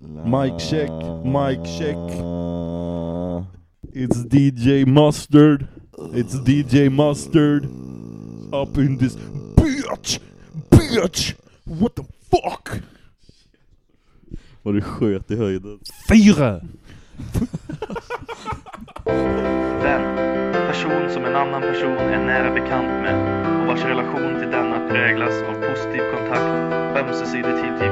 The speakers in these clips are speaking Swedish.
Mic check, mic check. It's DJ Mustard. It's DJ Mustard. Up in this bitch! Bitch! What the fuck? Vad du sköt i höjden. Fyra! Vän. Person som en annan person är nära bekant med och vars relation till denna präglas av positiv kontakt, ömsesidig tillgivenhet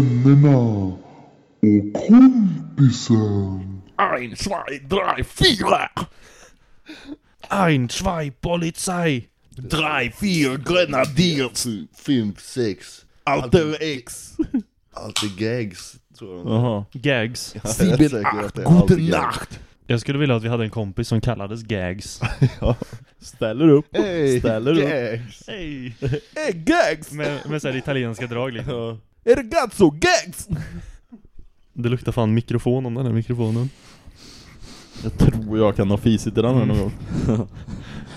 vännerna och kompisen. Ein, zwei, drei, vier! Ein, zwei, Polizei! Drei, vier, Grenadiers! Fem, sex. Alter X! Allt är gags, tror jag. Jaha. Gags. Sieben, acht, det är allt är gute gags. Nacht! Jag skulle vilja att vi hade en kompis som kallades Gags. Ställer upp, Hey, ställer upp. gags! Hej! Hey, gags! Med, med såhär italienska drag liksom. Ja. Är det gazzo, gags? Det luktar fan mikrofon om den här mikrofonen. Jag tror jag kan ha fisit i den här någon gång.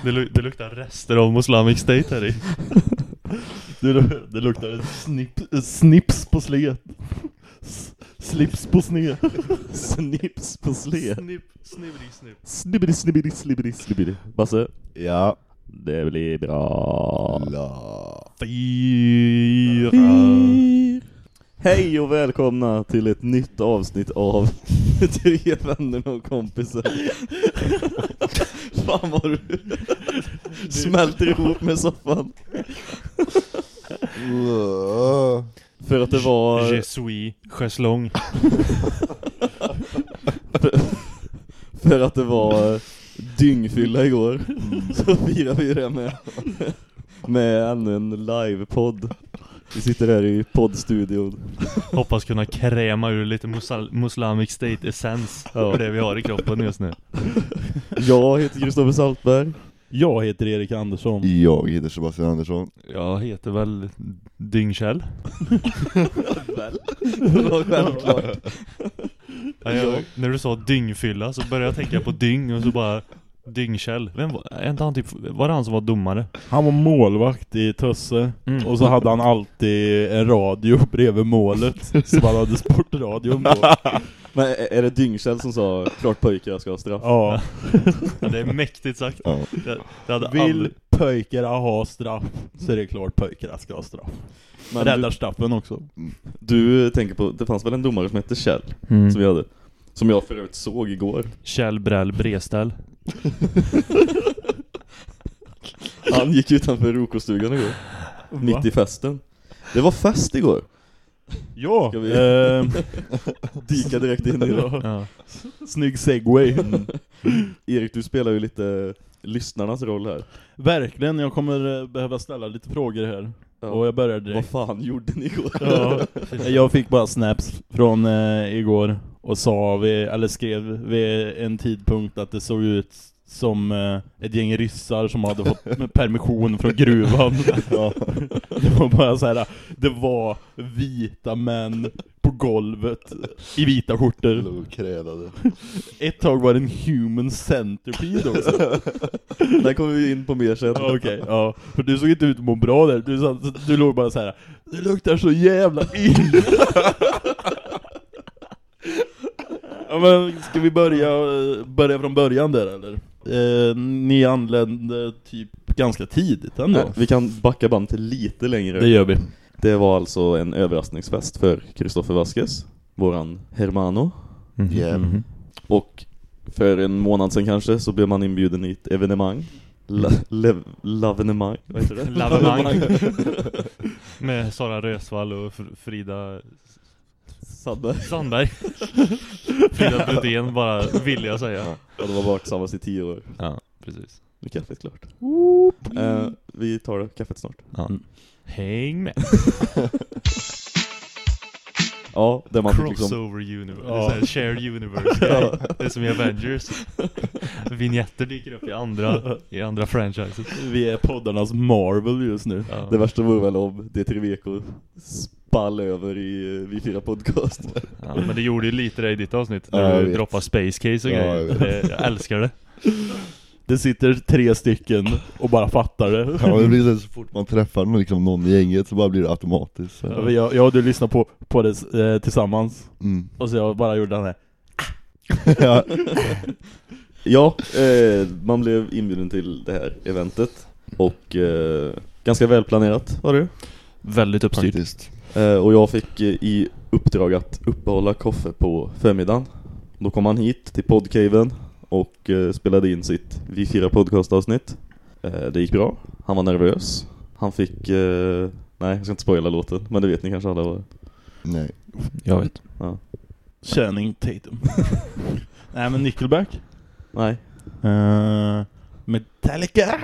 Det, lu- det luktar rester av Islamic State här i. Det, det luktar snip, snips på slet. S- Slips på sned. Snips på sled. Snipp, snibbri, snipp. Snibbidi, snibbidi, slibbidi, slibbidi. Basse, Ja. det blir bra. La. Fyra. Hej och välkomna till ett nytt avsnitt av Tre vänner och kompisar. Fan vad du smälter ihop med soffan. För att det var... Je suis schäslong. För att det var dyngfylla igår. Så firar vi det med, med ännu en livepodd. Vi sitter här i poddstudion. Hoppas kunna kräma ur lite Muslamic State essens Ja. för det vi har i kroppen just nu. Jag heter Kristoffer Saltberg. Jag heter Erik Andersson. Jag heter Sebastian Andersson. Jag heter väl Dyngkjell. Väl? Det var självklart. Ja, jag, när du sa dyngfylla så började jag tänka på dyng och så bara Dyngkjell. Vem var, är inte han typ, var det han som var domare? Han var målvakt i Tösse. Mm. Och så hade han alltid en radio bredvid målet. Som han hade sportradion på. Men är- det Dyngkjell som sa klart pojkar ska ha straff? Ja. Ja, det är mäktigt sagt. Ja. Det, det hade Vill aldrig... pojkarna ha straff så är det klart pojkarna ska ha straff. Men Räddar du, straffen också. du tänker på, det fanns väl en domare som hette Kjell? Mm. Som vi hade. Som jag för övrigt såg igår. Kjell Bräll Breställ. Han gick utanför Rokostugan igår. Mitt i festen. Det var fest igår. Ja, Ska vi- eh, Dyka direkt in i det. ja. Ja. snygg segway. Erik, du spelar ju lite lyssnarnas roll här. Verkligen, jag kommer eh, behöva ställa lite frågor här. Och jag börjar Vad direkt. fan gjorde ni igår? Ja, jag fick bara snaps från eh, igår och sa vi, eller skrev vid en tidpunkt att det såg ut som eh, ett gäng ryssar som hade fått permission från gruvan. Ja. Det var bara så här, det var vita män på golvet i vita skjortor. Krälade. Ett tag var det en human centipede också. Där kommer vi in på mer sen. Okej, ja. För du såg inte ut att må bra där. Du, du låg bara så här. Det luktar så jävla illa. Ja, men ska vi börja, börja från början där eller? Eh, ni anlände typ ganska tidigt ändå. Nej, vi kan backa bandet lite längre. Det gör vi. Det var alltså en överraskningsfest för Kristoffer Vasquez, våran hermano. Mhm, Yeah. mhm. Och för en månad sedan kanske så blev man inbjuden i ett evenemang. Lavenemang, vad heter det? Lavemang. Med Sara Rösvall och Fr- Frida Sandberg. Sandberg. Frida Brodén bara vill jag säga. Ja, de var vaksamma i tio år. Ja, precis. Nu är kaffet klart. Eh, vi tar kaffet snart. Ja. Häng med. Ja, Ja, där man fick liksom Crossover universe, Ja. det är så här shared universe. Det är som i Avengers Vignetter dyker upp i andra, i andra franchises Vi är poddarnas Marvel just nu. ja. Det värsta vore väl om D3 VK spall över i Vi Fyra Podcast. ja, Men det gjorde ju lite det i ditt avsnitt Ja, När jag du droppade Space Case och Ja, grejer jag det, Jag älskar det Det sitter tre stycken och bara fattar det. Ja, det blir så, så fort man träffar någon, liksom, någon i gänget så bara blir det automatiskt. Så. Ja, Jag, jag och du lyssnade på, på det eh, tillsammans. Mm. Och så jag bara gjorde den här. ja. Ja, eh, man blev inbjuden till det här eventet. Och eh, ganska välplanerat var det Väldigt uppstyrt eh, Och jag fick eh, i uppdrag att uppehålla Koffe på förmiddagen. Då kom han hit till podcaven och eh, spelade in sitt Vi Fyra podcastavsnitt. Eh, det gick bra. Han var nervös. Han fick, eh, nej jag ska inte spoila låten, men det vet ni kanske alla vad Nej. Jag vet Channing Tatum. Nej men Nickelback. Nej, Uh, Metallica.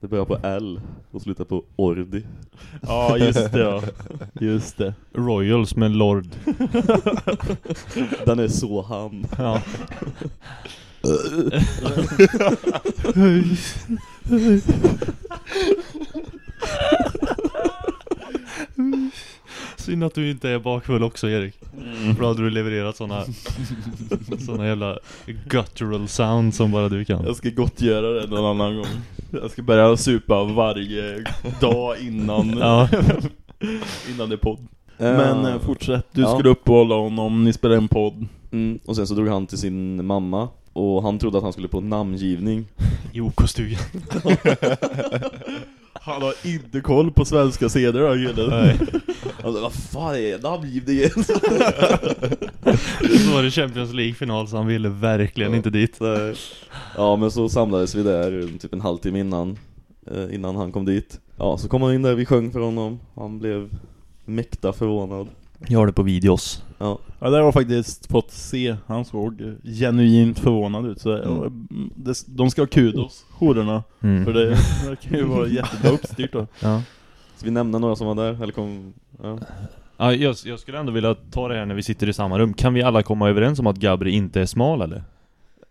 det börjar på L och slutar på Ordi. Ja just det ja. Just det. Royals med Lord Den är så han. Ja Synd att du inte är bakfull också Erik För då hade du levererat såna Såna jävla guttural sound som bara du kan Jag ska gottgöra det någon annan gång. Jag ska börja supa varje dag innan, Ja. innan det är podd. Men eh, fortsätt, du Ja. skulle uppehålla honom, ni spelar en podd. Mm, och sen så drog han till sin mamma och han trodde att han skulle på namngivning. I OK-stugan Han har inte koll på svenska seder då killen. Nej Alltså, vad fan är namngivningen? Så var det Champions League-final så han ville verkligen inte dit ja men så samlades vi där typ en halvtimme innan, eh, innan han kom dit. Ja, så kom han in där, vi sjöng för honom. Han blev mäkta förvånad. Jag har det på videos Ja, Ja, det har jag faktiskt fått se. Han såg genuint förvånad ut. Så Mm. eh, det, de ska ha kudos, hororna. mm. För det, det kan ju vara jättebra uppstyrt då. ja. ska vi nämna några som var där? Eller kom, ja. Ja, jag, jag skulle ändå vilja ta det här när vi sitter i samma rum Kan vi alla komma överens om att Gabri inte är smal eller?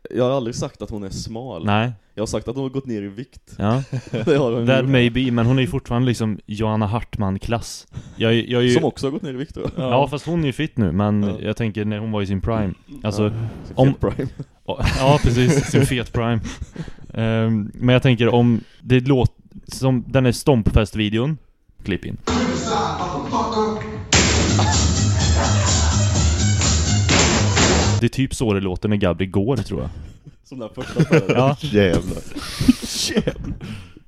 Jag har aldrig sagt att hon är smal. Nej, Jag har sagt att hon har gått ner i vikt. ja Det har hon That may be, men hon är ju fortfarande liksom Johanna Hartman-klass Jag, jag ju... Som också har gått ner i vikt då. Ja fast hon är ju fit nu, men Ja. jag tänker när hon var i sin prime Alltså, Ja, om- Om... Prime. ja precis, sin fet prime Ehm, Men jag tänker om det låter som den är Stompfest-videon Klipp in Det är typ så det låter när Gabri går tror jag Som den första spelaren. Ja, Jävlar.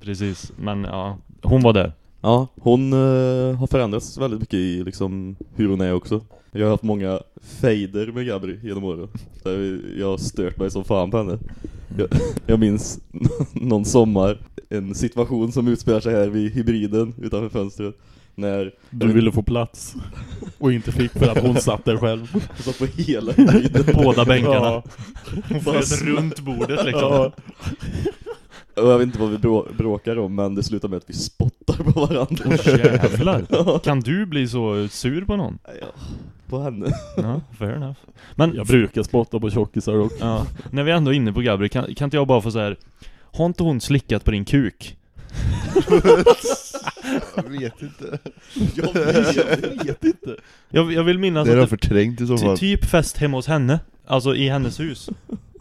precis, men ja Hon var där Ja, hon eh, har förändrats väldigt mycket i liksom hur hon är också. Jag har haft många fejder med Gabri genom åren. Där jag har stört mig som fan på henne. Jag, jag minns någon sommar, en situation som utspelar sig här vid hybriden utanför fönstret. När Du ville få plats. Och inte fick för att hon satt där själv. jag satt på hela hybriden. Båda bänkarna Ja. Hon flöt runt bordet liksom Ja. Jag vet inte vad vi brå- bråkar om, men det slutar med att vi spottar på varandra. Åh jävlar Kan du bli så sur på någon? Ja, på henne. Ja, fair enough Men Jag brukar spotta på tjockisar dock. Ja, när vi ändå är inne på Gabri, kan, kan inte jag bara få så här. Har inte hon slickat på din kuk? Jag vet inte. Jag vet. Jag vet inte. Jag, jag vill minnas Det är att det förträngt i så fall. typ fest hemma hos henne Alltså i hennes hus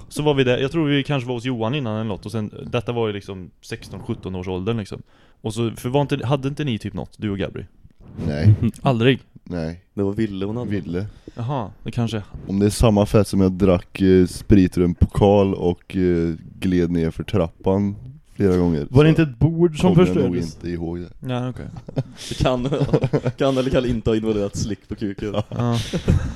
Så var vi där, jag tror vi kanske var hos Johan innan eller något Och sen, detta var ju liksom 16-17 års åldern liksom Och så, för var inte, hade inte ni typ något, du och Gabri? Nej, Aldrig? nej. Det var Ville hon hade. Ville. Jaha, det kanske Om det är samma fest som jag drack eh, sprit ur en pokal och eh, gled ner för trappan flera gånger. Var det inte ett bord som kommer jag förstördes? inte ihåg det. Ja, okej Det kan, kan eller kan inte ha involverat slick på kuken. ja.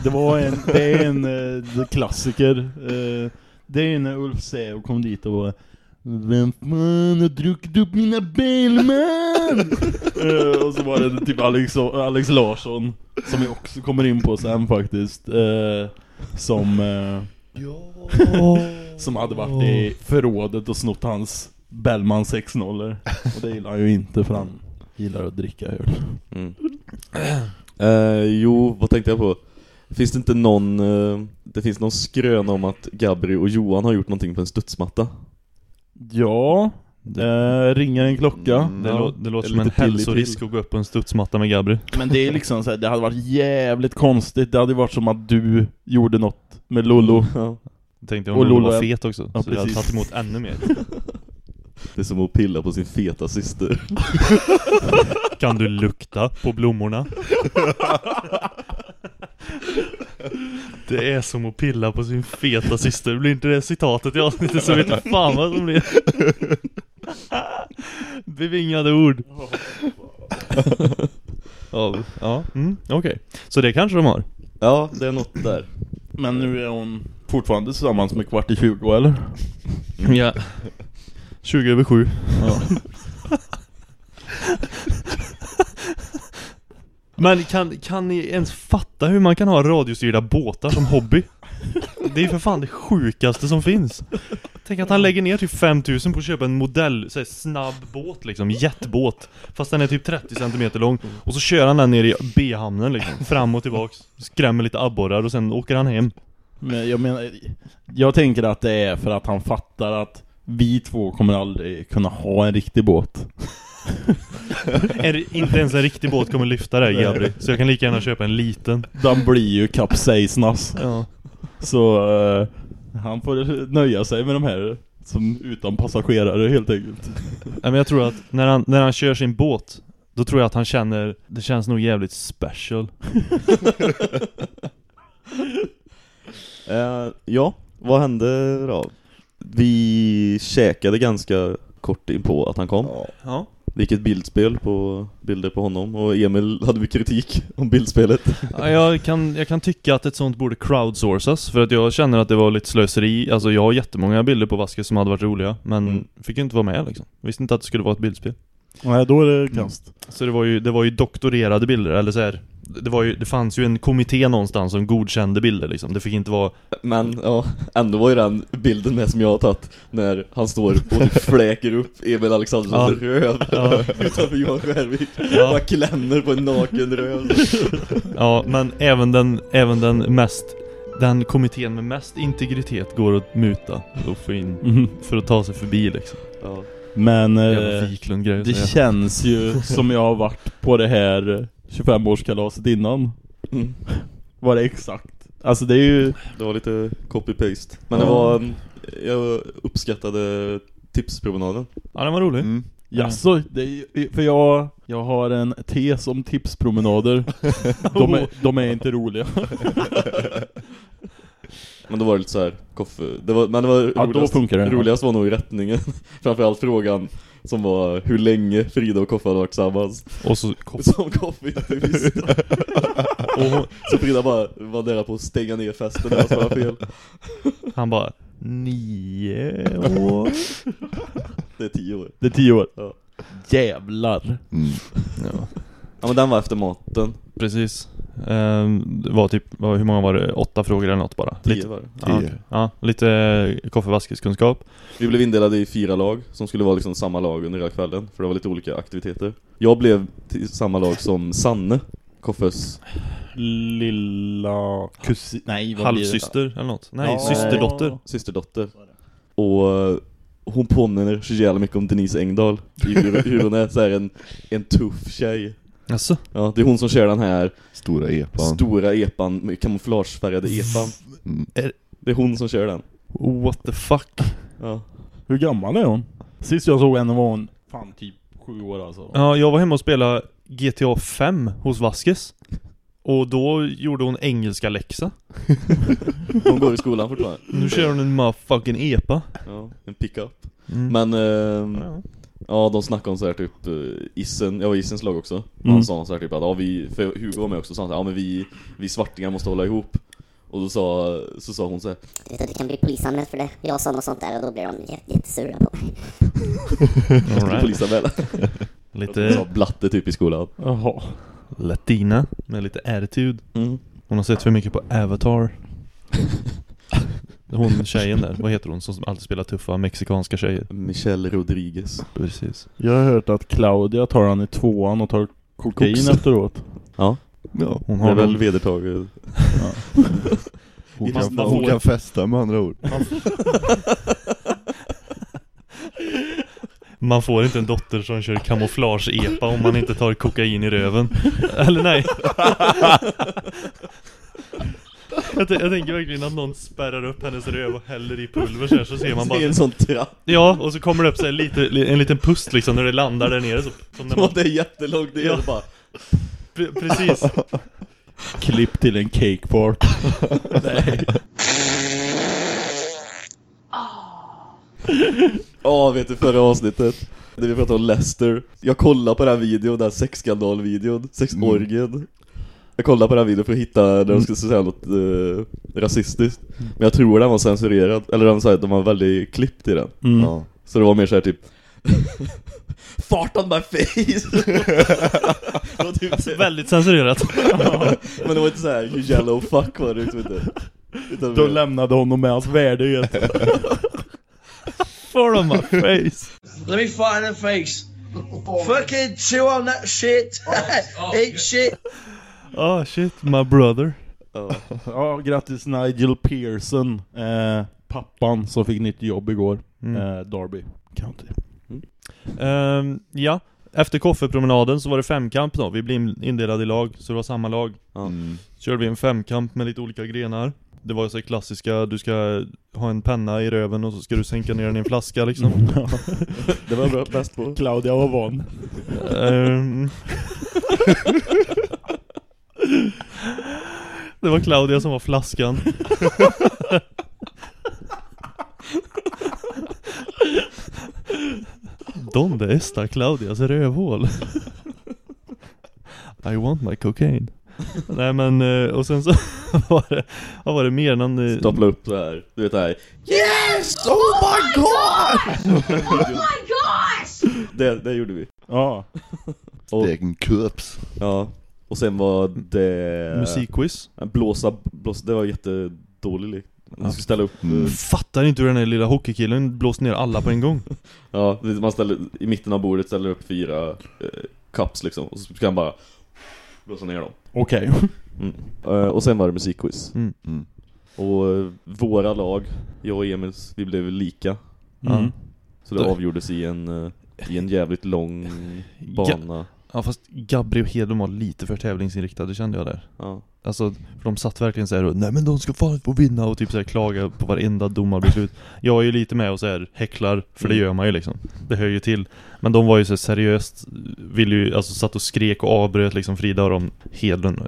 Det var en, det är en eh, klassiker. Eh, det är när Ulf Säv kom dit och var Vem fan har druckit upp mina Bellman? eh, och så var det typ Alex, Alex Larsson Som vi också kommer in på sen faktiskt eh, Som eh, Som hade varit i förrådet och snott hans Bellman 6-0 Och det gillar han ju inte för han gillar att dricka öl Mm. Eh, jo, vad tänkte jag på? Finns det inte någon eh, Det finns någon skrön om att Gabri och Johan har gjort någonting på en studsmatta Ja, det ringer en klocka. Mm. Det, Ja, lå- det låter det är som en hälsorisk att gå upp på en studsmatta med Gabri. Men det är liksom så här, det hade varit jävligt konstigt. Det hade varit som att du gjorde något med Lollo. ja. Jag tänkte om Och Lollo var fet också, Ja, så jag hade precis. tagit emot ännu mer. Det är som att pilla på sin feta syster Kan du lukta på blommorna? Det är som att pilla på sin feta syster. Blir inte det citatet i avsnittet så vet jag fan vad som blir. Bevingade ord. Ja, ja mm, okej. Så det kanske de har? Ja, det är något där Men nu är hon fortfarande tillsammans med kvart i 20 eller? Ja. 20 över 7. Ja. Men kan, kan ni ens fatta hur man kan ha radiostyrda båtar som hobby? Det är ju för fan det sjukaste som finns. Tänk att han lägger ner typ 5000 på att köpa en modell, så här, snabb båt liksom, jetbåt. Fast den är typ 30 cm lång. Och så kör han den ner i B-hamnen liksom, fram och tillbaks. Skrämmer lite abborrar och sen åker han hem. Men jag menar, jag tänker att det är för att han fattar att vi två kommer aldrig kunna ha en riktig båt. Är det inte ens en riktig båt kommer lyfta det här Gabri. Så jag kan lika gärna köpa en liten. Den blir ju kapsejsnas. Ja. Så eh, han får nöja sig med de här som utan passagerare helt enkelt. Nej, men jag tror att när han, när han kör sin båt Då tror jag att han känner Det känns nog jävligt special Eh, ja, vad hände då? Vi käkade ganska kort in på att han kom. Ja Det gick ett bildspel på bilder på honom och Emil hade vi kritik om bildspelet. Ja, jag, kan, jag kan tycka att ett sånt borde crowdsourcas För att jag känner att det var lite slöseri Alltså jag har jättemånga bilder på Vasquez som hade varit roliga Men Mm. fick ju inte vara med liksom Visste inte att det skulle vara ett bildspel Nej, då är det kast. Så det var ju, det var ju doktorerade bilder, eller så här. Det, var ju, det fanns ju en kommitté någonstans som godkände bilder liksom Det fick inte vara Men ja, ändå var ju den bilden med som jag har tagit när han står och typ fläker upp Emil Alexanderssons röv Ja. utanför Johan Skärvik. Ja. Bara klämmer på en naken röv. Ja, men även den, även den mest Den kommittén med mest integritet går att muta och få in Mhm. För att ta sig förbi liksom Ja. Men eh, det känns ju som jag har varit på det här 25-årskalaset innan. Mm. Var det exakt? Alltså det är ju... Det var lite copy-paste. Men det var, jag uppskattade tipspromenaden. Ja, den var rolig Mm. Jaså, det är, ju- för jag, jag har en tes om tipspromenader. De är, de är inte roliga. Men då var det lite så här, koffe. Det var, men det var Ja, då roligast, funkar det. roligast var nog rättningen. Framförallt frågan som var hur länge Frida och Koffe hade varit tillsammans. Och så Som Koffe inte visste. och hon, så Frida bara var nära på att stänga ner festen när svarade fel. Han bara Nio år Det är tio år. Det är tio år. Ja. Jävlar. Mm. Ja, Ja men den var efter maten. precis Ehm, Det var typ, vad- hur många var det? Åtta frågor eller något bara? Tio Lite, var det. ja, okej. ja, lite koffevaskeskunskap Vi blev indelade i fyra lag som skulle vara liksom samma lag under hela kvällen. För det var lite olika aktiviteter. Jag blev till samma lag som Sanne. Koffes Lilla kusin... Nej, vad blir? Halvsyster eller något? Nej, Ja. systerdotter systerdotter. Och eh, hon påminner så jävla mycket om Denise Engdahl i hur, hur hon är så här en, en tuff tjej. Jaså? Ja, det är hon som kör den här Stora epan. stora epan, med kamouflagefärgade epan. Mm. Det är hon som kör den. What the fuck? Ja. Hur gammal är hon? Sist jag såg henne var hon fan typ sju år alltså. Ja, jag var hemma och spelade GTA 5 hos Vasquez Och då gjorde hon engelska läxa Hon går i skolan fortfarande. Nu kör hon en motherfucking epa Ja, en pickup. mm. Men ehm, ja. Ja, de snackade om så här typ uh, Isen, jag var i Isens lag också. Mm. Han sa så här typ att ja, vi, för Hugo var med också, så han sa ja men vi, vi svartingar måste hålla ihop. Och då sa, så sa hon så här, Du vet att du kan bli polisanmäld för det. Jag sa något sånt där och då blir de jätte- jättesura på mig. Right. polisanmäla. Hon sa Lite blatte typ i skolan. Jaha. latina med lite attitude Mm. Hon har sett för mycket på Avatar Hon tjejen där, vad heter hon som alltid spelar tuffa mexikanska tjejer? Michelle Rodriguez. Precis Jag har hört att Claudia tar han i tvåan och tar kokain Koks. efteråt. Ja, Ja, hon det är har väl vedertaget. Hon Man- kan, hon kan festa med andra ord. Man får inte en dotter som kör kamouflage-epa om man inte tar kokain i röven. Eller nej. Jag, jag tänker verkligen att någon spärrar upp hennes röv och häller i pulver så, här, så ser man Det är bara en sån trapp. Ja, och så kommer det upp så här lite, li- en liten pust liksom när det landar där nere så, som när man, det är jättelångt ner Ja. bara pre Precis Klipp till en cake part. Nej. Ja, vet du förra avsnittet? När vi pratade om Lester. Jag kollade på den här videon, den här sexskandalvideon, sexorgien. Jag kollade på den här videon för att hitta när de skulle säga något eh, rasistiskt. Men jag tror den var censurerad, eller de sa att de var väldigt klippt i den. Mm. Ja. Så det var mer såhär typ Fart on my face! det var typ så- Väldigt censurerat Men det var inte såhär you yellow fuck var det liksom inte Utan Då lämnade honom med hans värdighet. For on my face Let me fart in the face. Fucking chew on that shit. Eat shit. Oh shit, my brother ja. Ja, grattis Nigel Pearson. Eh, pappan som fick nytt jobb igår. Mm. Eh, Derby County. Ehm, Ja, efter koffepromenaden så var det femkamp då Vi blev indelade i lag, så det var samma lag Mm. Körde vi en femkamp med lite olika grenar Det var så klassiska, du ska ha en penna i röven och så ska du sänka ner den i en flaska liksom Det var bra- bäst på Claudia var van. Ehm. Det var Claudia som var flaskan Donde esta Claudias rövhål? I want my cocaine Nej men, eh, och sen så var det, vad var det mer? Någon, eh, Stapla upp så här. du vet det här Yes! Oh my god! det, det gjorde vi Ja. Stegen kups. Ja, och sen var det musikquiz Blåsa, blåsa, det var jättedåligt Man skulle ställa upp Mm. Fattar inte hur den här lilla hockeykillen blåste ner alla på en gång Ja, man ställer, i mitten av bordet ställer upp fyra eh, cups liksom Och så ska han bara blåsa ner dem Okej. mm. Eh, Och sen var det musikquiz Mm. Mm. Och eh, våra lag, jag och Emils, vi blev lika Mm. Så det avgjordes i en, eh, i en jävligt lång bana Ja fast Gabri och Hedlund var lite för tävlingsinriktade kände jag där. Ja, Alltså, för de satt verkligen såhär och Nej men de ska fan få vinna och typ såhär klaga på varenda domarbeslut Jag är ju lite med och såhär häcklar, för det Mm. gör man ju liksom. Det hör ju till. Men de var ju så seriöst, ville ju, alltså satt och skrek och avbröt liksom Frida och de Hedlund.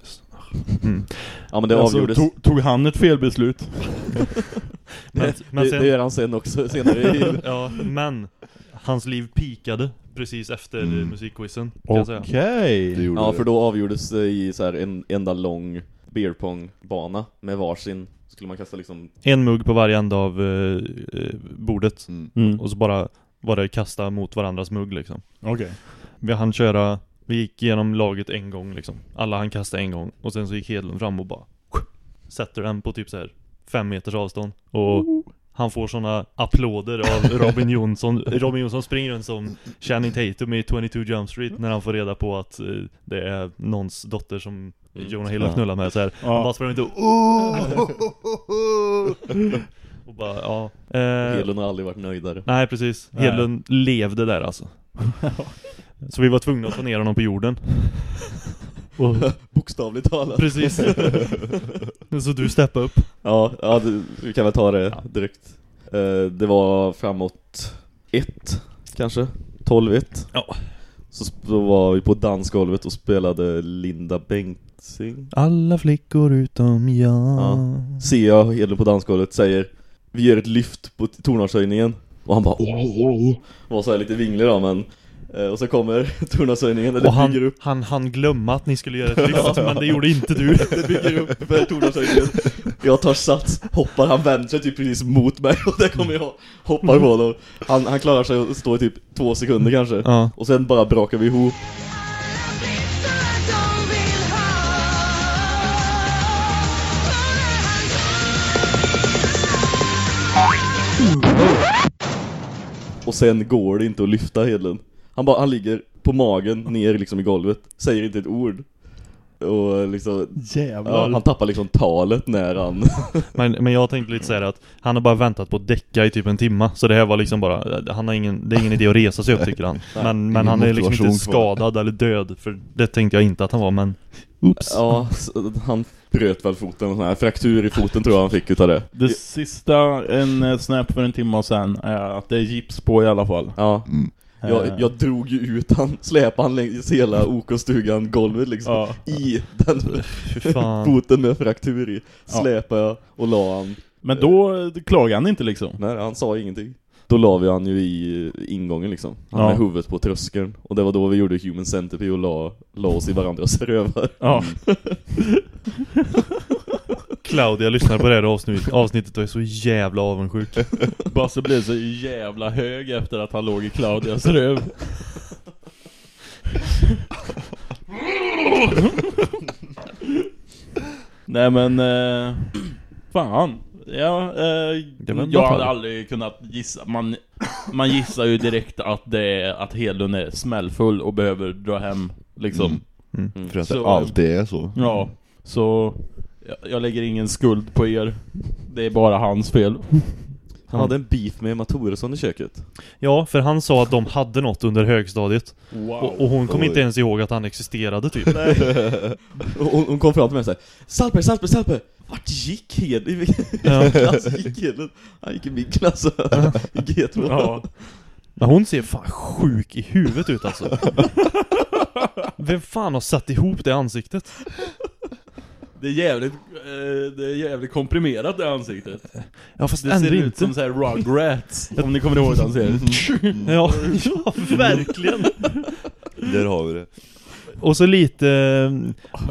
Mm. ja men det Alltså, avgjordes. tog, tog han ett felbeslut? Men, det, men sen, det gör han sen också, senare i Ja, men Hans liv pikade precis efter Mm. musikquizen kan jag säga Okej. Gjorde Ja, för då avgjordes det i så här en enda lång beerpong-bana med varsin Skulle man kasta liksom En mugg på varje ända av eh, eh, bordet Mm. Mm. Och så bara var det kasta mot varandras mugg liksom Okej. Vi hann köra, vi gick igenom laget en gång liksom Alla han kasta en gång Och sen så gick Hedlund fram och bara Sätter den på typ så här Fem meters avstånd Och han får såna applåder av Robin Jonsson. Robin Jonsson springer runt som Channing Tatum i 22 Jump Street När han får reda på att eh, det är någons dotter som Jonah Hill har knullat med så här. Han bara sprang runt och "Oh!" Och bara ja eh, Hedlund har aldrig varit nöjdare. Nej precis, Nej. Hedlund levde där alltså. Så vi var tvungna att få ner honom på jorden och, Bokstavligt talat. Precis. Så du steppade upp? Ja, ja det, vi kan väl ta det direkt. Eh, Det var framåt ett kanske? 12-1 Ja. Så då var vi på dansgolvet och spelade Linda Bengtzing. Alla flickor utom jag. Ja. Ser jag Hedlund på dansgolvet säger Vi gör ett lyft på tornarshöjningen Och han bara åh, åh, åh. Var så här lite vinglig då men Och så kommer tornarshöjningen och det Och han, bygger upp. han, han glömma att ni skulle göra ett lyft Men det gjorde inte du. Det bygger upp för tornarshöjningen Jag tar sats, hoppar, han vänder sig typ precis mot mig och där kommer jag Hoppar på honom. Han, han klarar sig att stå i typ två sekunder kanske Ja, Och sen bara brakar vi ihop. Och sen går det inte att lyfta Hedlund Han bara, han ligger på magen ner liksom i golvet Säger inte ett ord Och liksom, Jävlar. ja, han tappar liksom talet när han... Men, men jag tänkte lite såhär att han har bara väntat på att däcka i typ en timma Så det här var liksom bara, han har ingen, det är ingen idé att resa sig upp tycker han Men, men han är liksom inte skadad eller död För det tänkte jag inte att han var men Oops Ja, han bröt väl foten, sån här fraktur i foten tror jag han fick utav det. Det sista, en eh, snap för en timme sen, är att det är gips på i alla fall. Ja, Mm. Jag, Eh, jag drog ju ut han, släpade han längs hela OK-stugan, golvet liksom, Ja. i den foten med fraktur i. Släpade jag och la han, Men då eh, klagade han inte liksom. nej han sa ingenting. Då la vi han ju i eh, ingången liksom, han Ja. med huvudet på tröskeln. Och det var då vi gjorde Human Centipede och la, la oss i varandras rövar. Ja. Claudia lyssnar på det här avsnitt, avsnittet och är så jävla avundsjuk Basse blev så jävla hög efter att han låg i Claudias röv. Nej men, eh, fan. Ja, eh, jag hade aldrig kunnat gissa. Man, man gissar ju direkt att det är, att Hedlund är smällfull och behöver dra hem liksom. Mm. Mm. För att Så- det alltid är så. Ja, så jag, jag lägger ingen skuld på er. Det är bara hans fel. Han hade en beef med Emma Thoresson i köket. Ja, för han sa att de hade något under högstadiet Wow. och, och hon kom Oj. inte ens ihåg att han existerade typ hon, hon kom fram till mig och sa Salper, Salper, Salper! Vart gick Hed? I vilken Ja. klass gick Hedlund? Han gick i min klass I G2 Ja. Men hon ser fan sjuk i huvudet ut alltså Vem fan har satt ihop det ansiktet? Det är jävligt, eh, det är jävligt komprimerat det ansiktet. Ja fast Det ändå ser ut inte som såhär Rugrats, om ni kommer ihåg hur han ser ut. Ja, ja verkligen Där har vi det. Och så lite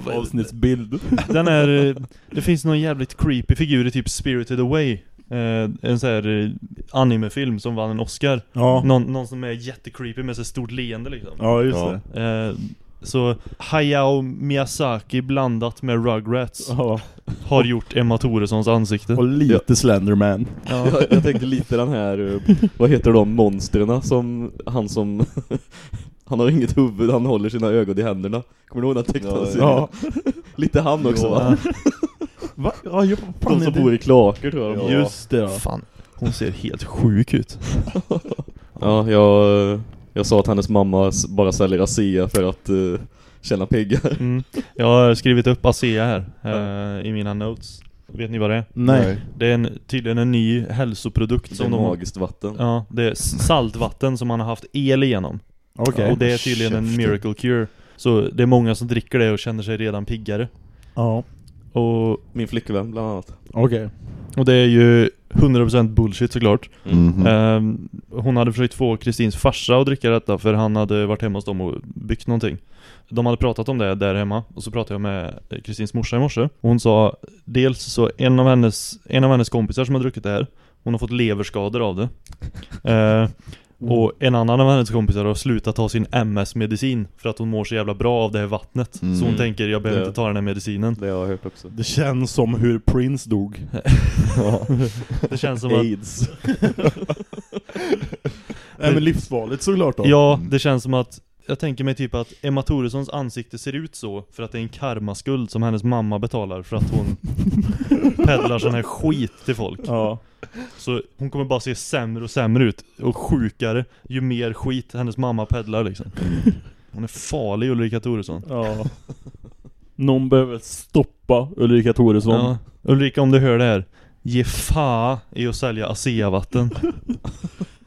eh, Avsnittsbild. Den är, eh, det finns någon jävligt creepy figur i typ Spirited Away eh, En sån här animefilm som vann en Oscar Ja. någon, någon som är jättecreepy med så stort leende liksom Ja, just Ja. det. eh, Så Hayao Miyazaki blandat med Rugrats Ja. har gjort Emma Thoressons ansikte Och lite Slenderman. ja. jag, jag tänkte lite den här, eh, vad heter de monstren som, han som Han har inget huvud, han håller sina ögon i händerna Kommer du ihåg den tecknade Ja? Ja. Lite han också va? Va? Ja, jag, fan De som det- bor i kloaker tror jag Ja. Just det ja. Fan, hon ser helt sjuk ut Ja, jag, jag sa att hennes mamma bara säljer ASEA för att uh, tjäna pengar. mm. Jag har skrivit upp ASEA här eh, i mina notes Vet ni vad det är? Nej. Det är en, tydligen en ny hälsoprodukt Det är som de magiskt vatten. Ja, det är saltvatten som man har haft el igenom Okej. Och det är tydligen en miracle cure Så det är många som dricker det och känner sig redan piggare Ja. Och, Min flickvän bland annat. Okej. och det är ju 100% bullshit såklart Mhm. Ehm, Hon hade försökt få Kristins farsa att dricka detta för han hade varit hemma hos dem och byggt någonting De hade pratat om det där hemma och så pratade jag med Kristins morsa i morse och Hon sa dels så en av hennes, en av hennes kompisar som har druckit det här Hon har fått leverskador av det Ehm, Och en annan av hennes kompisar har slutat ta sin MS-medicin För att hon mår så jävla bra av det här vattnet Så hon Mm. tänker jag behöver Det- inte ta den här medicinen Det har jag hört också. Det känns som hur Prince dog. Det känns som att Aids. Nej men livsfarligt såklart då. Ja, det känns som att jag tänker mig typ att Emma Thoressons ansikte ser ut så för att det är en karmaskuld som hennes mamma betalar för att hon peddlar sån här skit till folk. Ja. Så hon kommer bara se sämre och sämre ut och sjukare ju mer skit hennes mamma peddlar liksom. Hon är farlig Ulrika Thoresson. ja. Någon behöver stoppa Ulrika Thoresson. Ja. Ulrika om du hör det här, ge fa i att sälja ASEA-vatten.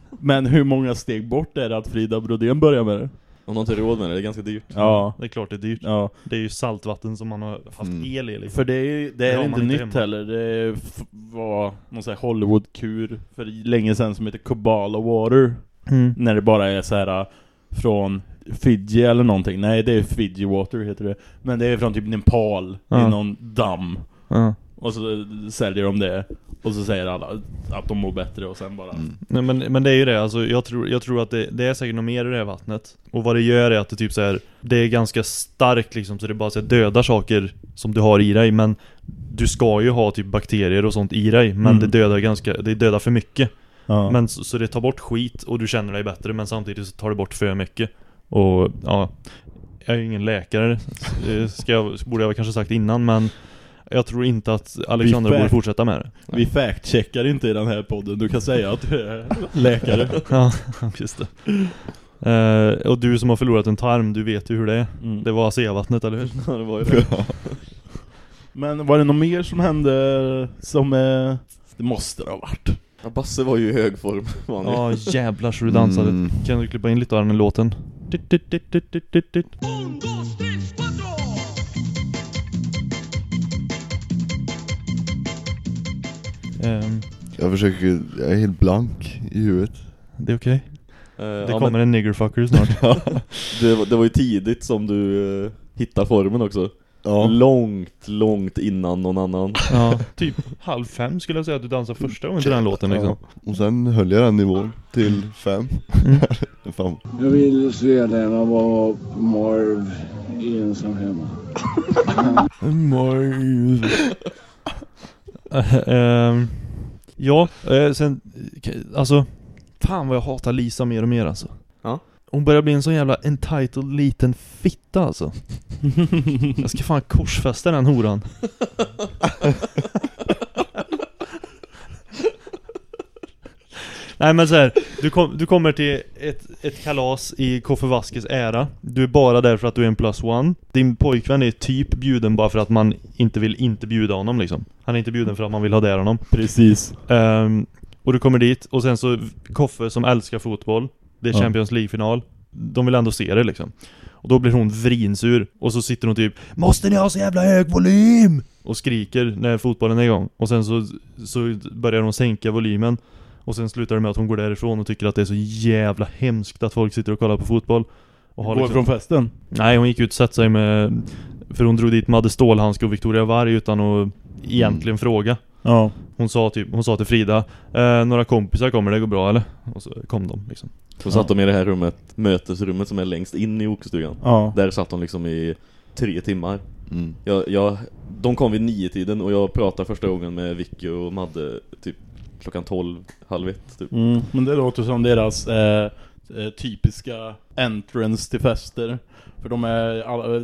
Men hur många steg bort är det att Frida Brodén börjar med det? Hon har inte råd med det, det är ganska dyrt. Ja. Det är klart det är dyrt. Ja. Det är ju saltvatten som man har haft Mm. el i liksom. För det är, det Det är har inte nytt hemma. heller. Det var någon sån här Hollywood-kur för länge sedan som heter Kubala Water. Mm. När det bara är så här äh, från Fiji eller någonting. Nej, det är Fiji Water heter det. Men det är från typ Nepal Ja. i någon damm. Ja. Och så säljer de det. Och så säger alla att de mår bättre och sen bara... Mm. Nej, men, men det är ju det, alltså, jag, tror, jag tror att det, det är säkert något mer i det här vattnet Och vad det gör är att det typ så här, Det är ganska starkt liksom, så det bara så här, dödar saker som du har i dig Men du ska ju ha typ bakterier och sånt i dig Men Mm. det dödar ganska, det dödar för mycket Ja. men så, så det tar bort skit och du känner dig bättre Men samtidigt så tar det bort för mycket Och ja jag är ju ingen läkare, ska jag, borde jag kanske sagt innan, men jag tror inte att Alexander borde fortsätta med det. Vi fact-checkar inte i den här podden. Du kan säga att du är läkare. Ja, just det. Eh, och du som har förlorat en tarm, du vet ju hur det är. Mm. Det var ASEA-vattnet, eller hur? Ja, det var ju det. Men var det något mer som hände som... Eh, det måste det ha varit. Ja, Basse var ju i hög form. Ja, jävlar så du dansade. Mm. Kan du klippa in lite av den låten? Dit, dit, dit, dit, dit, dit, Ehm, Jag försöker, jag är helt blank i huvudet. det är okej. Eh, Det ja, kommer men en niggerfucker snart. det, var- det var ju tidigt som du uh, hittade formen också. Ja. Långt, långt innan någon annan. ja, typ halv fem skulle jag säga att du dansade första gången till den låten liksom. Och sen höll jag den nivån till fem. Mm. Jag vill se den och vara Marv ensam hemma. Ehm, ja, eh, sen, alltså, fan vad jag hatar Lisa mer och mer alltså. Ja. Hon börjar bli en sån jävla entitled liten fitta alltså. Jag ska fan korsfästa den horan. Nej men så här, du, kom, du kommer till ett, ett kalas i Koffe Vaskes ära. Du är bara där för att du är en plus one. Din pojkvän är typ bjuden bara för att man inte vill inte bjuda honom liksom. Han är inte bjuden för att man vill ha där honom. Precis. Ehm, Och du kommer dit och sen så Koffe som älskar fotboll Det är Ja. Champions League-final. De vill ändå se det liksom. Och då blir hon vrinsur Och så sitter hon typ Måste ni ha så jävla hög volym? Och skriker när fotbollen är igång. Och sen så, så börjar hon sänka volymen Och sen slutar det med att hon går därifrån och tycker att det är så jävla hemskt att folk sitter och kollar på fotboll och har Går liksom- från festen. Nej, hon gick ut och satte sig med... För hon drog dit Madde Stålhandske och Victoria Varg utan att egentligen fråga. Ja. Hon sa typ, hon sa till Frida eh, Några kompisar kommer, det går bra eller? Och så kom de liksom. Så satt de i det här rummet, mötesrummet som är längst in i okstugan. Ja. Där satt de liksom i tre timmar. Mm. Jag, jag, de kom vid nio tiden och jag pratade första gången med Vicky och Madde typ klockan tolv, halv ett typ. Mm, men det låter som deras eh, eh, typiska entrance till fester. För de är alla, eh,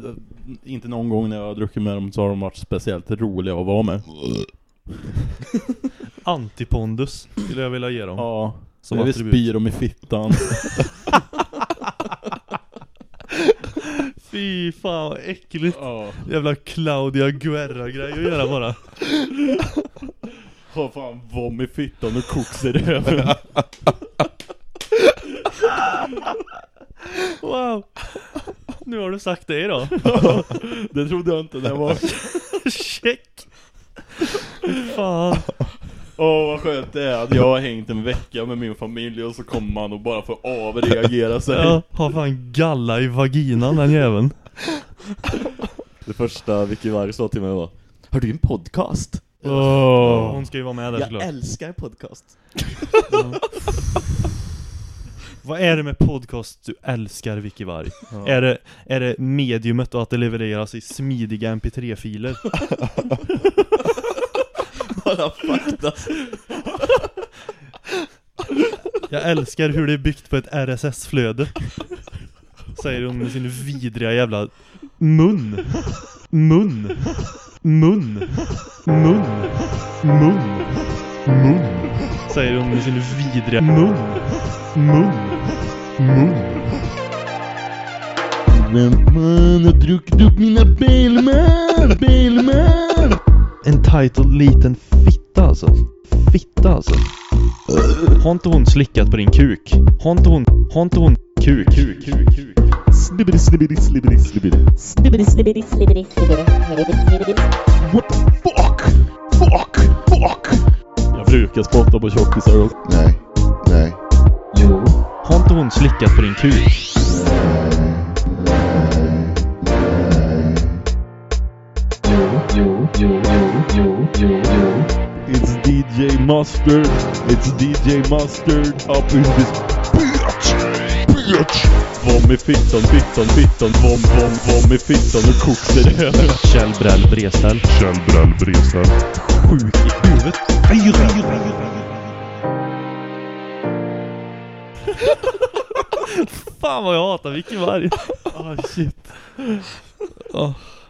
inte någon gång när jag har druckit med dem så har de varit speciellt roliga att vara med. Antipondus skulle jag vilja ge dem. Ja, som jag vill spy dem i fittan. Fy fan vad äckligt. ja. Jävla Claudia Guerra-grej att göra bara. Ha fan vom i fittan och koks i röven. Wow. Nu har du sagt det idag. det trodde jag inte det var. Check. Fan. Åh vad skönt det är att jag har hängt en vecka med min familj och så kommer man och bara får avreagera sig. Ja, har fan galla i vaginan den jäveln. Det första Vicky Varg sa till mig var Har du en podcast? Åh. Hon ska ju vara med där Jag såklart. älskar podcast. Vad är det med podcast du älskar Vicky Varg? Är, det, är det mediumet och att det levereras i smidiga mp3-filer? Bara fakta. Jag älskar hur det är byggt på ett RSS-flöde Säger hon med sin vidriga jävla mun Mun Mun. Mun. Mun. Mun. Säger hon med sin vidriga mun. Mun. Mun. Man har druckit upp mina Bellman, Bellman. Entitled liten fitta alltså. Fitta alltså. Har inte hon slickat på din kuk? Har inte hon, har inte hon kuk? kuk, kuk, kuk. Slibbidi, slibbidi, slibbidi, slibbidi. Slibbidi, slibbidi, slibbidi, slibbidi. What the fuck? Fuck, fuck. Jag brukar spotta på tjockisar och Nej. Nej. Har inte hon slickat på din kuk? It's DJ Mustard, it's DJ Mustard up in this bitch. Vom i fittan, fittan, fittan, vom, vom, vom i fittan och i röven. Kjell Brell Bresell Kjell Brell Bresell. Sjuk i huvudet Fan vad jag hatar vilken varg. Ah shit.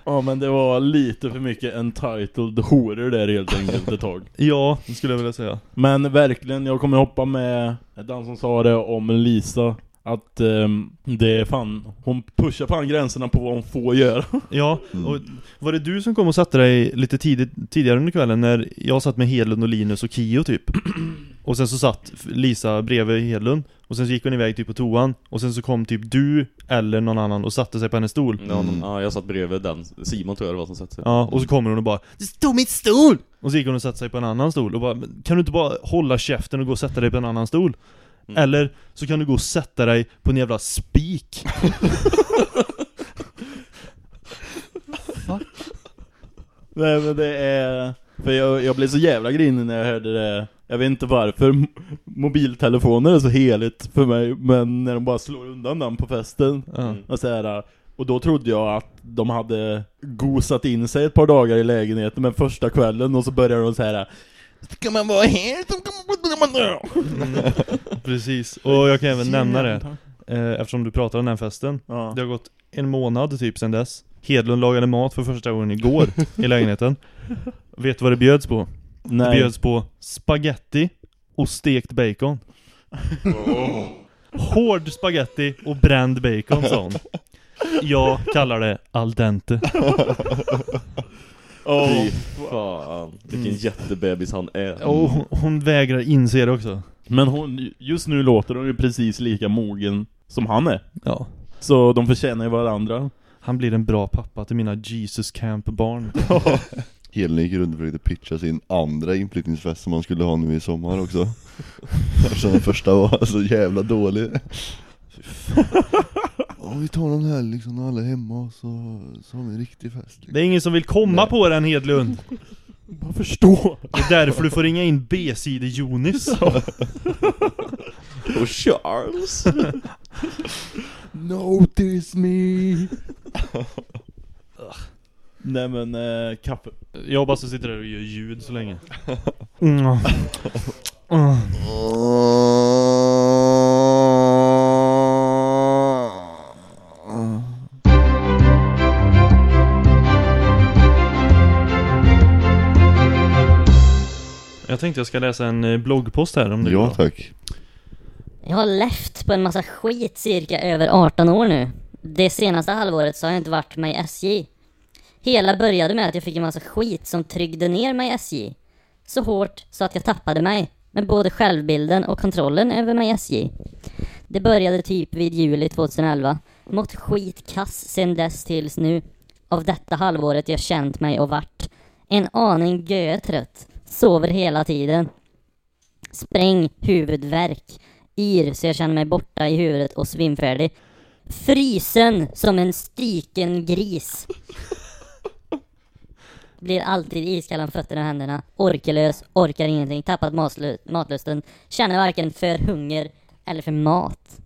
Ja men det var lite för mycket entitled horor där helt enkelt ett tag. Ja, det skulle jag vilja säga. Men verkligen, jag kommer hoppa med den som sa det om Lisa. Att ehm, det är fan, hon pushar fan gränserna på vad hon får göra. Ja, och var det du som kom och satte dig lite tidigt, tidigare under kvällen när jag satt med Hedlund och Linus och Kio typ? Och sen så satt Lisa bredvid Hedlund och sen så gick hon iväg typ på toan och sen så kom typ du eller någon annan och satte sig på hennes stol. Ja, någon, ja, jag satt bredvid den, Simon tror jag det var som satt sig. Ja, och så kommer hon och bara Det stod mitt stol! Och så gick hon och satte sig på en annan stol och bara "Men Kan du inte bara hålla käften och gå och sätta dig på en annan stol? Mm. Eller så kan du gå och sätta dig på en jävla spik Nej men det är... För jag, jag blev så jävla grinig när jag hörde det. Jag vet inte varför mobiltelefoner är så heligt för mig, men när de bara slår undan den på festen. ja. Och, så här, och då trodde jag att de hade gosat in sig ett par dagar i lägenheten men första kvällen och så började de så här. Ska man vara här så kan man vara Precis, och jag kan även nämna det. Eh, Eftersom du pratar om den festen. Ja. Det har gått en månad typ sedan dess. Hedlund lagade mat för första gången igår i lägenheten. Vet du vad det bjöds på? Det Nej. bjöds på spaghetti och stekt bacon. Hård spaghetti och bränd bacon sa hon. Jag kallar det al dente Åh. Fy fan, vilken Mm. jättebebis han är. Och hon, hon vägrar inse det också Men hon, just nu låter hon ju precis lika mogen som han är. Ja Så de förtjänar ju varandra. Han blir en bra pappa till mina Jesus Camp-barn Helen gick runt och försökte pitcha sin andra inflyttningsfest som man skulle ha nu i sommar också Eftersom den första var så jävla dålig Ja vi tar någon här liksom när alla är hemma så, så har vi en riktig fest liksom. Det är ingen som vill komma Nej. på den Hedlund Bara förstå. Det är därför du får ringa in B-side Jonis Och Charles! Notice me. Nej men, eh, kaffe. Jag hoppas du sitter där och gör ljud så länge mm. Mm. Jag tänkte jag ska läsa en eh, bloggpost här om det Ja går. tack Jag har levt på en massa skit cirka över 18 år nu. Det senaste halvåret så har jag inte varit med i SJ. Hela började med att jag fick en massa skit som tryggde ner mig i SJ. Så hårt så att jag tappade mig. Med både självbilden och kontrollen över mig i SJ. Det började typ vid juli 2011. Mått skitkass sen dess tills nu. Av detta halvåret jag känt mig och vart. En aning trött. Sover hela tiden. Spräng huvudvärk. Yr så jag känner mig borta i huvudet och svimfärdig. Frysen som en stiken gris. Blir alltid iskall om fötterna och händerna. Orkelös, orkar ingenting, tappat matlusten. Känner varken för hunger eller för mat.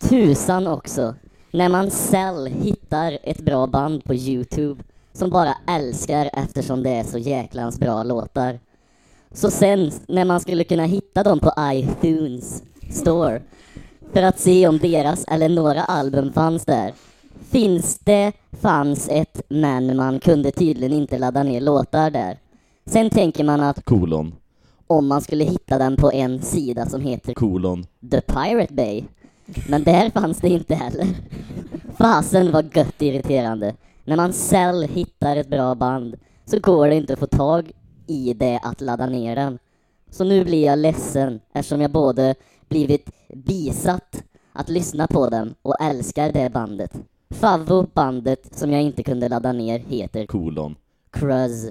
Tusan också. När man säll hittar ett bra band på Youtube som bara älskar eftersom det är så jäklans bra låtar. Så sen när man skulle kunna hitta dem på iTunes Store för att se om deras eller några album fanns där. Finns det, fanns ett, men man kunde tydligen inte ladda ner låtar där. Sen tänker man att Kolon, om man skulle hitta den på en sida som heter kolon. The Pirate Bay. Men där fanns det inte heller. Fasen var gött irriterande. När man Cell hittar ett bra band så går det inte att få tag i det att ladda ner den. Så nu blir jag ledsen eftersom jag både blivit bisatt att lyssna på den och älskar det bandet. Favvo bandet som jag inte kunde ladda ner heter Kolon. Cruz.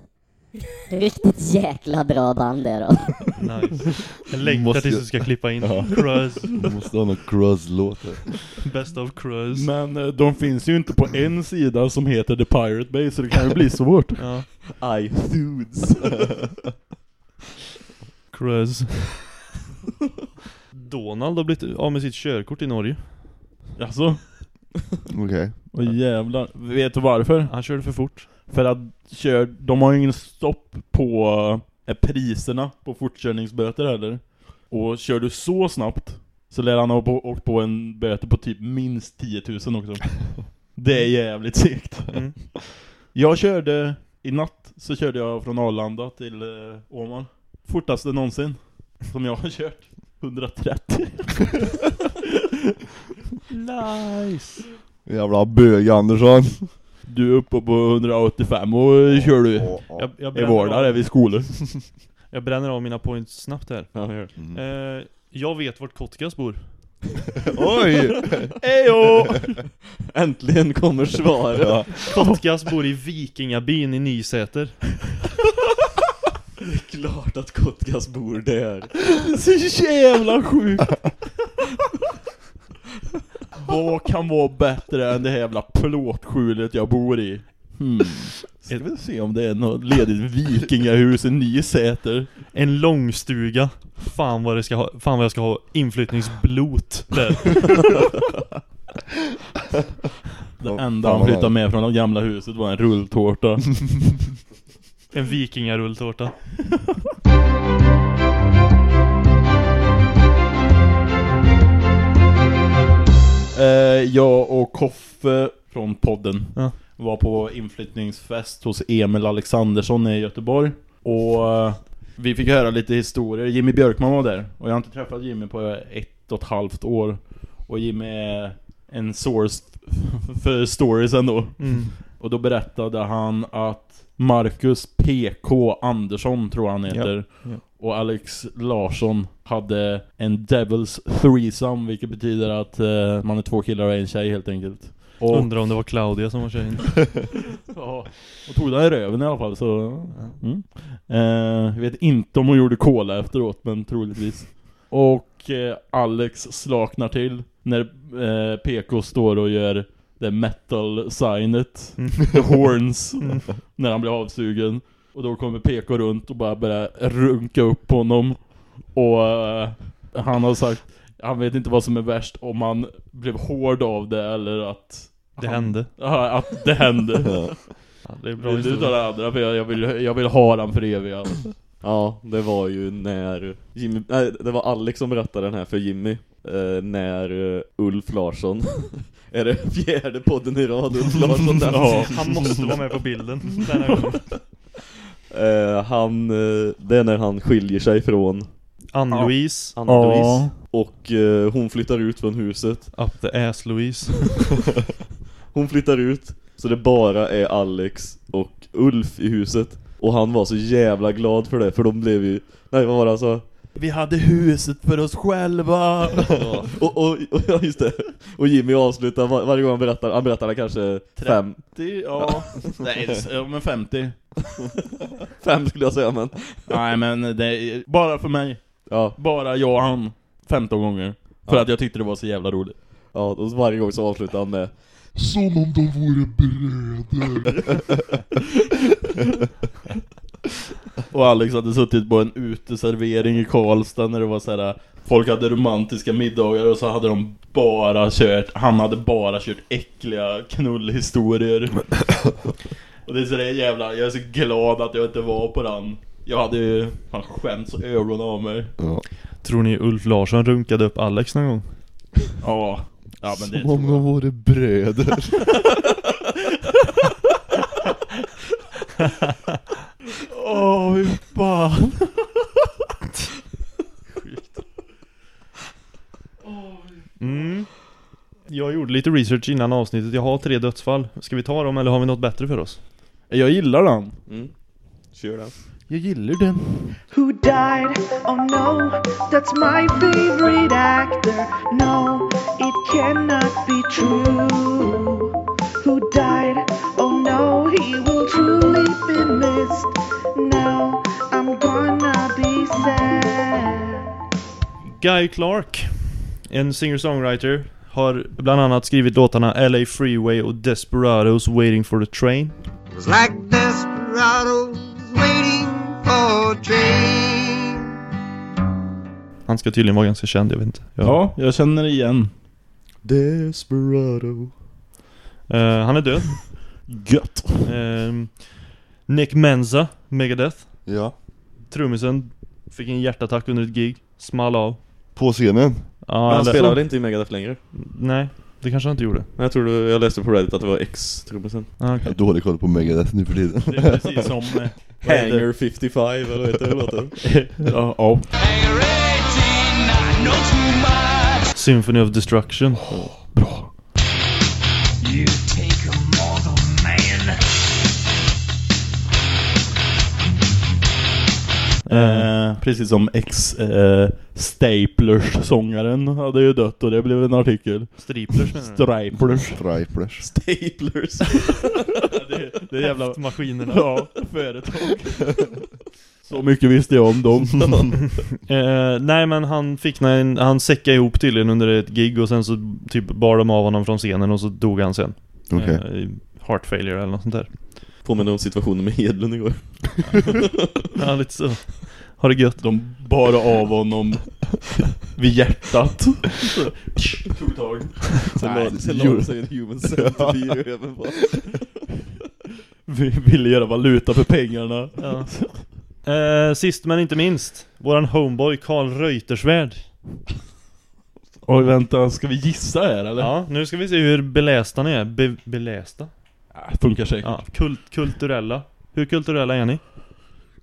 Riktigt jäkla bra band det då. Nice. Jag längtar Måste tills jag- du ska klippa in Ja. Cruz, måste ha någon cruz-låt. Best of Cruz Men eh, de finns ju inte på en sida som heter The Pirate Bay så det kan ju bli svårt. Ja, iTunes. Cruz Donald har blivit av med sitt körkort i Norge Alltså, Okej och jävlar. Vet du varför? Han körde för fort För att kör, de har ju ingen stopp på eh, priserna på fortkörningsböter heller. Och kör du så snabbt Så lär han ha på, åkt på en böter på typ minst 10 000 också. Det är jävligt segt. Mm. Jag körde, i natt så körde jag från Arlanda till eh, Åman. Fortaste någonsin. Som jag har kört. 130. Nice! Jävla bög Andersson. Du är uppe på 185 och kör du. Jag, jag, I bränner Vårda är av, vi skolor. jag bränner av mina points snabbt här. Ja, gör. Mm. Eh, jag vet vart Kotkas bor. Oj! Ejo! Äntligen kommer svaret. Ja. Kotkas bor i Vikingabyn i Nysäter. Det är klart att Kotkas bor där. Så jävla sjukt! Vad kan vara bättre än det här jävla plåtskjulet jag bor i? Hmm. Ska vi se om det är något ledigt vikingahus i Nysäter. En långstuga. Fan vad, det ska ha, fan vad jag ska ha inflyttningsblot där. Det enda han flyttade med från det gamla huset var en rulltårta. En vikingarulltårta. jag och Koffe från podden Ja. var på inflyttningsfest hos Emil Alexandersson i Göteborg. Och eh, vi fick höra lite historier. Jimmy Björkman var där. Och jag har inte träffat Jimmy på ett och ett halvt år. Och Jimmy är en source för stories ändå. Mm. Och då berättade han att Marcus PK Andersson tror han heter Ja, ja. Och Alex Larsson hade en Devils threesome Vilket betyder att eh, man är två killar och en tjej helt enkelt och, Undrar om det var Claudia som var tjejen. ja, och tog den i röven i alla fall så mm. eh, Jag vet inte om hon gjorde cola efteråt men troligtvis Och eh, Alex slaknar till När eh, PK står och gör det metal-signet Mm. The horns Mm. När han blir avsugen Och då kommer PK runt och bara börjar runka upp på honom Och eh, han har sagt Han vet inte vad som är värst Om han blev hård av det eller att Det han, hände. Ja, att det hände Ja. Det är bra Vill du ta det andra? För jag, jag, vill, jag vill ha den för evigt Ja, det var ju när Jimmy, nej, det var Alex som berättade den här för Jimmy eh, När eh, Ulf Larsson Är det fjärde podden i rad Ulf Larsson den? Ja. Han måste vara med på bilden den här gången. Eh, Han, eh, det är när han skiljer sig från Ann-Louise. Ann-Louise Och eh, hon flyttar ut från huset Up the ass Louise. Hon flyttar ut Så det bara är Alex och Ulf i huset Och han var så jävla glad för det För de blev ju Nej vad var det sa? Vi hade huset för oss själva Ja. Och, och, och ja, just det Och Jimmy avslutar var, varje gång han berättar Han berättar kanske fem 30, ja Nej, ja, men 50 Fem skulle jag säga men Nej men det är bara för mig Ja, Bara jag och han 15 gånger För Ja. att jag tyckte det var så jävla roligt ja och varje gång så avslutar han med Som om de vore bröder. Och Alex hade suttit på en uteservering i Karlstad när det var så här. Folk hade romantiska middagar och så hade de bara kört Han hade bara kört äckliga knullhistorier Och det är så där jävla Jag är så glad att jag inte var på den Jag hade ju fan skämts ögonen av mig Ja. Tror ni Ulf Larsson runkade upp Alex någon gång? Ja Ja men det Som om de vore bröder. Åh hur fan Mm. Jag gjorde lite research innan avsnittet. Jag har tre dödsfall. Ska vi ta dem eller har vi något bättre för oss? Jag gillar den mm. Kör den Jag gillar den who died. Oh no, that's my favorite actor. No, it cannot be true. Who died? Oh no, he will truly be missed. Now I'm gonna be sad. Guy Clark, en singer-songwriter, har bland annat skrivit låtarna LA Freeway och Desperados Waiting for the Train. Was like desperados waiting for a train. Han ska tydligen vara ganska känd, jag vet inte. Ja, jag känner igen Desperado Eh, han är död. Gött Ehm, Nick Menza, Megadeth. Ja. Trummisen fick en hjärtattack under ett gig. Small av. På scenen. Ja, Men han spelar väl inte i Megadeth längre? Nej, det kanske han inte gjorde. Jag tror du, jag läste på Reddit att det var ex-trummisen. Ah, Jag okay. har dålig koll på Megadeth nu för tiden. Det är precis som... eh, Hanger 55 eller vad heter det låten? ja, ja. Symphony of Destruction. Bra. Eh, precis som ex eh, hade ju dött och det blev en artikel. Striplers menar du? Striplers. Striplers. Staplers. det, det är jävla Maskinerna. ja, företag. Så mycket visste jag om dem. Eh, nej men han fick en, han säckade ihop tydligen under ett gig och sen så typ bar de av honom från scenen och så dog han sen. Okej. Eh, i heart failure eller något sånt där. Påminner om situationen med Hedlund igår. Ja, lite så. Har det gött. De bar av honom vid hjärtat. Tog tag. Sen Nej, la, sen la de sig en human centipede över bara. Vi ville göra valuta för pengarna. Ja. Eh, sist men inte minst, våran homeboy Karl Reuterswärd. Oj vänta, ska vi gissa här eller? Ja, nu ska vi se hur belästa ni är. Be belästa? Funkar säkert. Ja, kult kulturella. Hur kulturella är ni?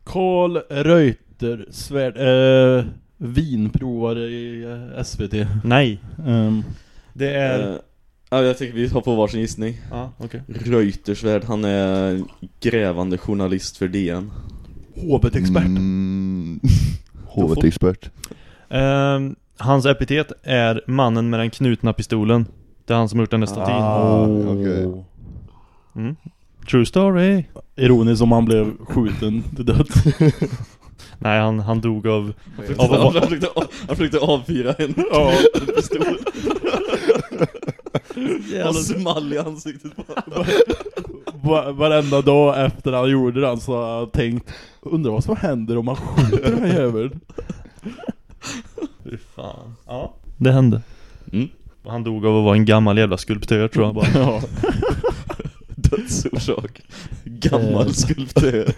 Karl Reuter, svärd, eh, vinprovare i eh, SVT. Nej. Ehm, Det är... Eh, ja, jag tycker vi har på varsin gissning. Ja, okej. Reuterswärd, han är grävande journalist för DN. Hovet-expert. Mm, Hovet-expert. Ehm, hans epitet är mannen med den knutna pistolen. Det är han som har gjort den där statyn. Ah, okej. Mm. True story. Ironiskt om han blev skjuten till döds. Nej, han, han dog av... Han, av, av, han, försökte, han försökte avfyra en Ja. pistol. Och small i ansiktet. Va- Varenda dag efter han gjorde det så har jag tänkt Undrar vad som händer om man skjuter den här jäveln Fy fan. Ja. Det hände. Mm. Han dog av att vara en gammal jävla skulptör tror jag bara. ja. Dödsorsak. Gammal Eh. skulptör.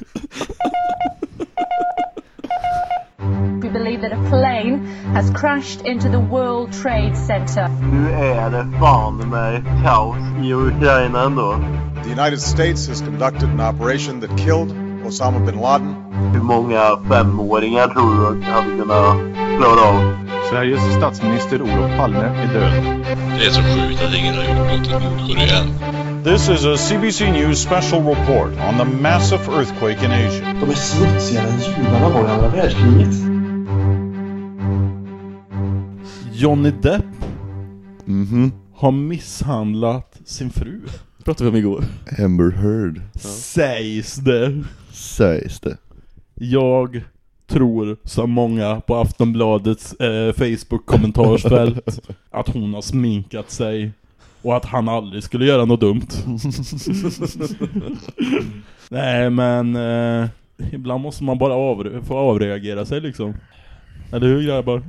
We believe that a plane has crashed into the World Trade Center. Nu är det fan med kaos i Ukraina ändå. The United States has conducted an operation that killed Osama bin Laden. Hur många femåringar tror du hade kunnat klara av? Sveriges statsminister Olof Palme är död. Det är så sjukt att ingen har gjort något Nordkorea än. This is a CBC News special report on the massive earthquake in Asia. De är smutsigare än judarna var i andra världskriget. Johnny Depp Mhm. har misshandlat sin fru pratade vi om igår. Amber Heard. Sägs det Sägs det. Jag tror som många på Aftonbladets eh, Facebook-kommentarsfält att hon har sminkat sig och att han aldrig skulle göra något dumt. Nej men eh, ibland måste man bara avre- få avreagera sig liksom. Eller hur grabbar?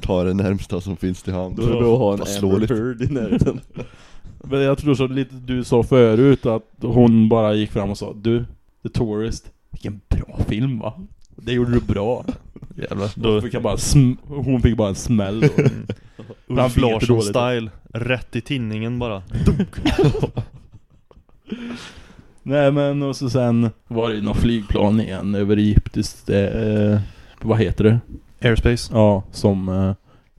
Ta det närmsta som finns till hand. Då är det att ha en Amber lite. Heard i närheten. Men jag tror så lite du sa förut att hon bara gick fram och sa Du, The Tourist, vilken bra film va? Det gjorde du bra. Jävlar. Då fick jag bara hon fick bara en smäll då. Mm. Ulf fick Larsson jättedåligt. style. Rätt i tinningen bara. Nej men och så sen var det någon flygplan igen över Egyptiskt eh, vad heter det? Airspace. Ja, som eh,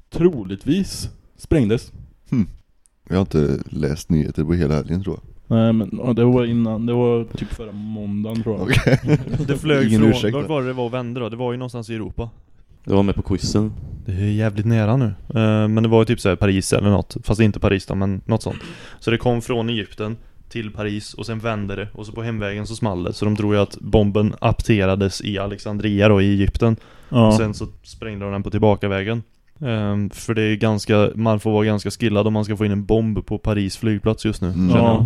troligtvis sprängdes. Hm. Jag har inte läst nyheter på hela helgen tror jag. Nej men det var innan, det var typ förra måndagen tror jag. Okej. Det flög Ingen från, ursäkt vart var det det var och vände då? Det var ju någonstans i Europa. Det var med på quizen. Det är jävligt nära nu. Eh, men det var ju typ så här Paris eller något. Fast inte Paris då, men något sånt. Så det kom från Egypten till Paris och sen vände det. Och så på hemvägen så small det. Så de tror ju att bomben apterades i Alexandria då, i Egypten. Ja. Och sen så sprängde de den på tillbakavägen. Ehm, för det är ganska, man får vara ganska skillad om man ska få in en bomb på Paris flygplats just nu. Mm. Ja.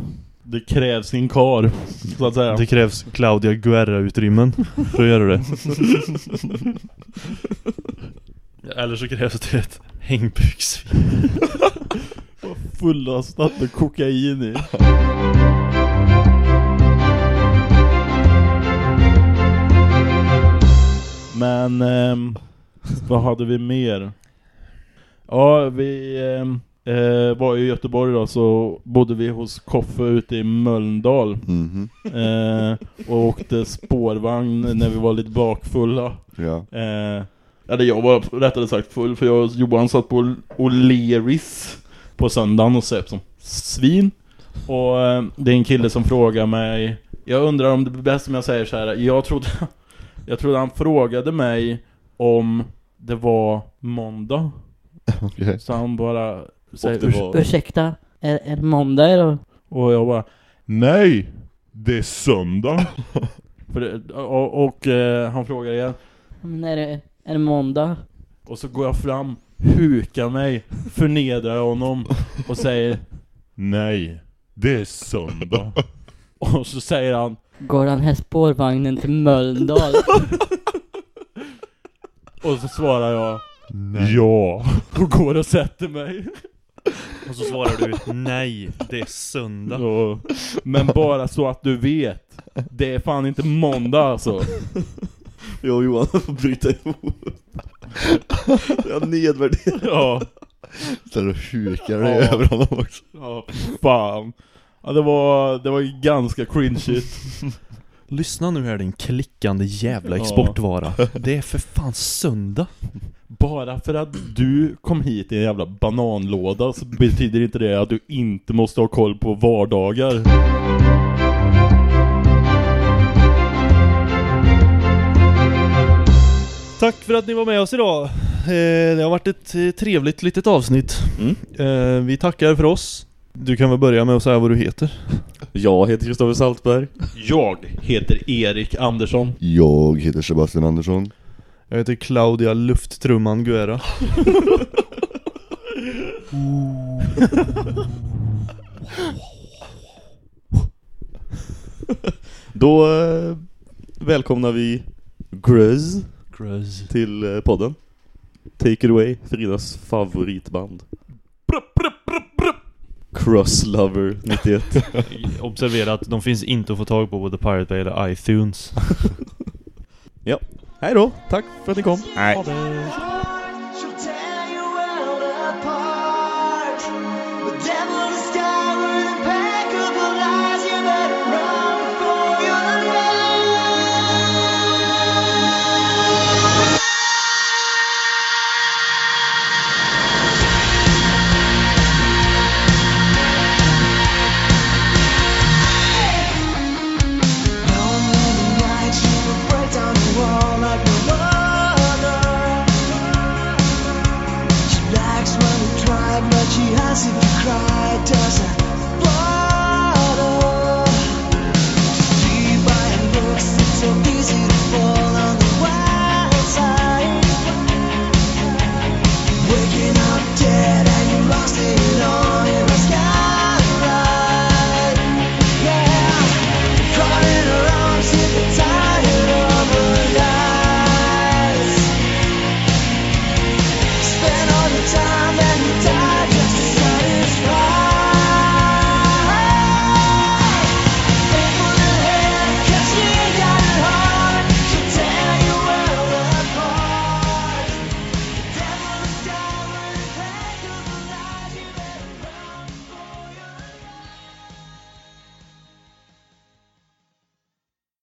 Det krävs en kar så att säga. Det krävs Claudia Guerra-utrymmen för att göra det. Eller så krävs det ett hängbyxfilm. Fullastat med kokain i. Men ehm, vad hade vi mer? Ja, vi ehm, eh, var i Göteborg då så bodde vi hos Koffe ute i Mölndal. Mhm. Eh, och åkte spårvagn när vi var lite bakfulla. Ja. Eh, eller jag var rättare sagt full för jag och Johan satt på O'Learys på söndagen och söp som svin. Och eh, det är en kille som frågar mig Jag undrar om det blir bäst om jag säger så här. Jag trodde Jag trodde han frågade mig Om det var måndag Okej. Så han bara säger, det var- Ursäkta, är, är det måndag idag? Och jag bara Nej, det är söndag För det, och, och eh, han frågar igen Men är det, är det måndag? Och så går jag fram, hukar mig, förnedrar honom och säger Nej, det är söndag. Och så säger han Går den här spårvagnen till Mölndal? Och så svarar jag Ja, och går och sätter mig. Och så svarar du nej, det är söndag. Ja, men bara så att du vet, det är fan inte måndag alltså. Och Johan får bryta ihop. Jag nedvärderar. Ja. Ställer och hukar dig Ja. över honom också. Ja, fan. Ja, det var, det var ganska cringeigt. Lyssna nu här din klickande jävla Ja. exportvara. Det är för fan söndag. Bara för att du kom hit i en jävla bananlåda så betyder inte det att du inte måste ha koll på vardagar. Tack för att ni var med oss idag. Eh, Det har varit ett eh, trevligt litet avsnitt. Eh, Vi tackar för oss. Du kan väl börja med att säga vad du heter. Jag heter Kristoffer Saltberg. Jag heter Erik Andersson. Jag heter Sebastian Andersson. Jag heter Claudia Lufttrumman Guerra. Då eh, välkomnar vi Gruz Gruz. till eh, podden. Take it away, Fridas favoritband. Crosslover 91. Observera att de finns inte att få tag på både Pirate Bay eller iTunes. ja, hej då. Tack för att ni kom. Ha det.